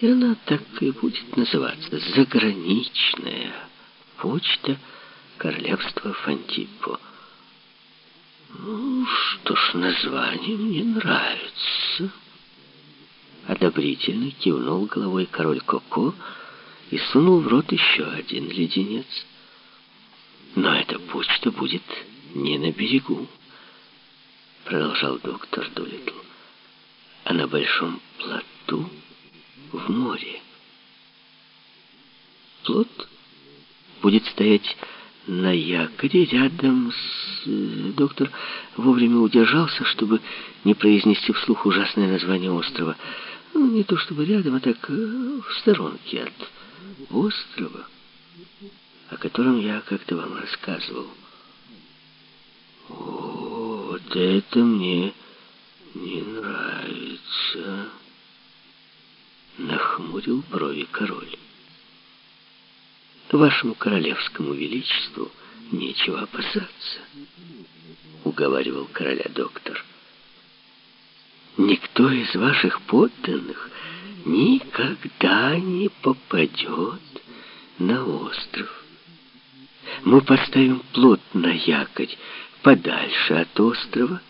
И она так и будет называться «Заграничная почта королевства Фантипо». Ну, что ж, название мне нравится. Одобрительно кивнул головой король Коко и сунул в рот еще один леденец. Но эта почта будет не на берегу, продолжал доктор Дулитл, а на большом плоту в море. Плот будет стоять на якоре рядом с... Э, доктор вовремя удержался, чтобы не произнести вслух ужасное название острова. Ну, не то чтобы рядом, а так э, в сторонке от острова, о котором я как-то вам рассказывал. О, вот это мне не нравится, нахмурил брови король. Вашему королевскому величеству нечего опасаться, уговаривал короля доктор. Никто из ваших подданных никогда не попадет на остров. Мы поставим плот на якорь подальше от острова,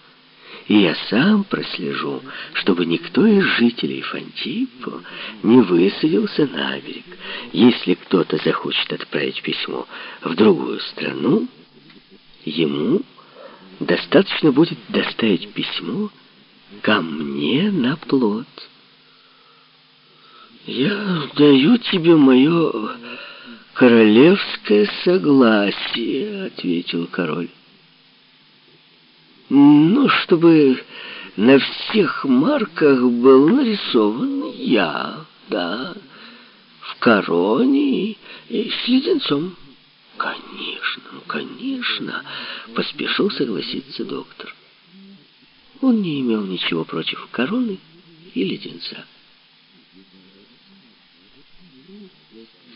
и я сам прослежу, чтобы никто из жителей Фантипо не высадился на берег. Если кто-то захочет отправить письмо в другую страну, ему достаточно будет доставить письмо ко мне на плот. «Я даю тебе мое королевское согласие», — ответил король. Ну, чтобы на всех марках был нарисован я, да, в короне и с леденцом. Конечно, конечно, поспешил согласиться доктор. Он не имел ничего против короны и леденца.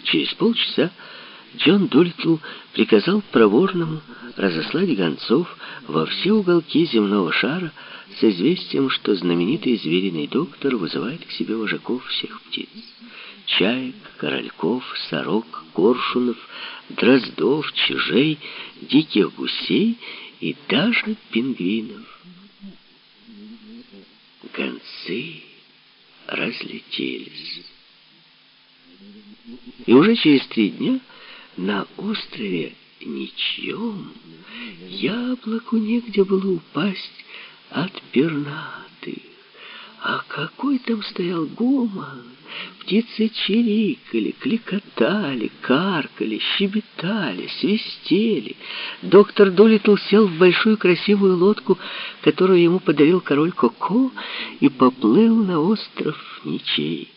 Через полчаса Джон Дулитл приказал проворному разослать гонцов во все уголки земного шара с известием, что знаменитый звериный доктор вызывает к себе вожаков всех птиц. Чаек, корольков, сорок, коршунов, дроздов, чижей, диких гусей и даже пингвинов. Гонцы разлетелись. И уже через три дня на острове ничьем яблоку негде было упасть от пернатых. А какой там стоял гомон! Птицы чирикали, кликотали, каркали, щебетали, свистели. Доктор Дулитл сел в большую красивую лодку, которую ему подарил король Коко, и поплыл на остров Ничей.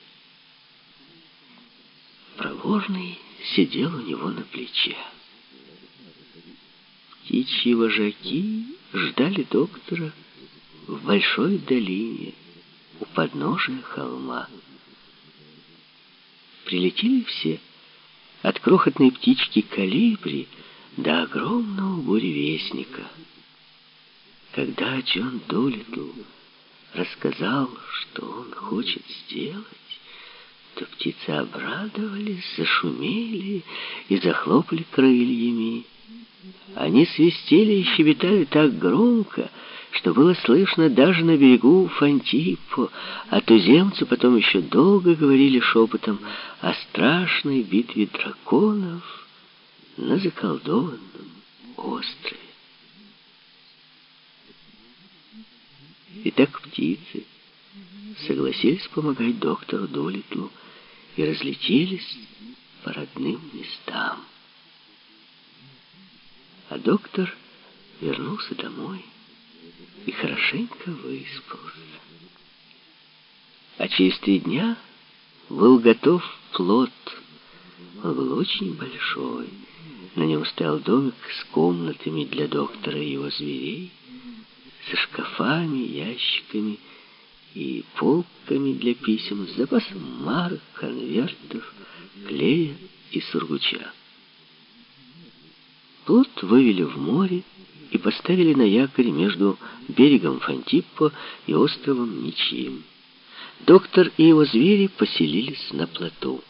Проворный сидел у него на плече. Птичьи вожаки ждали доктора в большой долине у подножия холма. Прилетели все, от крохотной птички калибри до огромного буревестника. Когда Джон Долитл рассказал, что он хочет сделать, то птицы обрадовались, зашумели и захлопали крыльями. Они свистели и щебетали так громко, что было слышно даже на берегу Фантипо, а туземцы потом еще долго говорили шепотом о страшной битве драконов на заколдованном острове. Итак, птицы согласились помогать доктору Долитлу, и разлетелись по родным местам. А доктор вернулся домой и хорошенько выспался. А через три дня был готов плод. Он был очень большой. На нем стоял домик с комнатами для доктора и его зверей, со шкафами, ящиками и полками для писем с запасом марок, конвертов, клея и сургуча. Плот вывели в море и поставили на якорь между берегом Фантиппо и островом Ничьим. доктор и его звери поселились на плоту.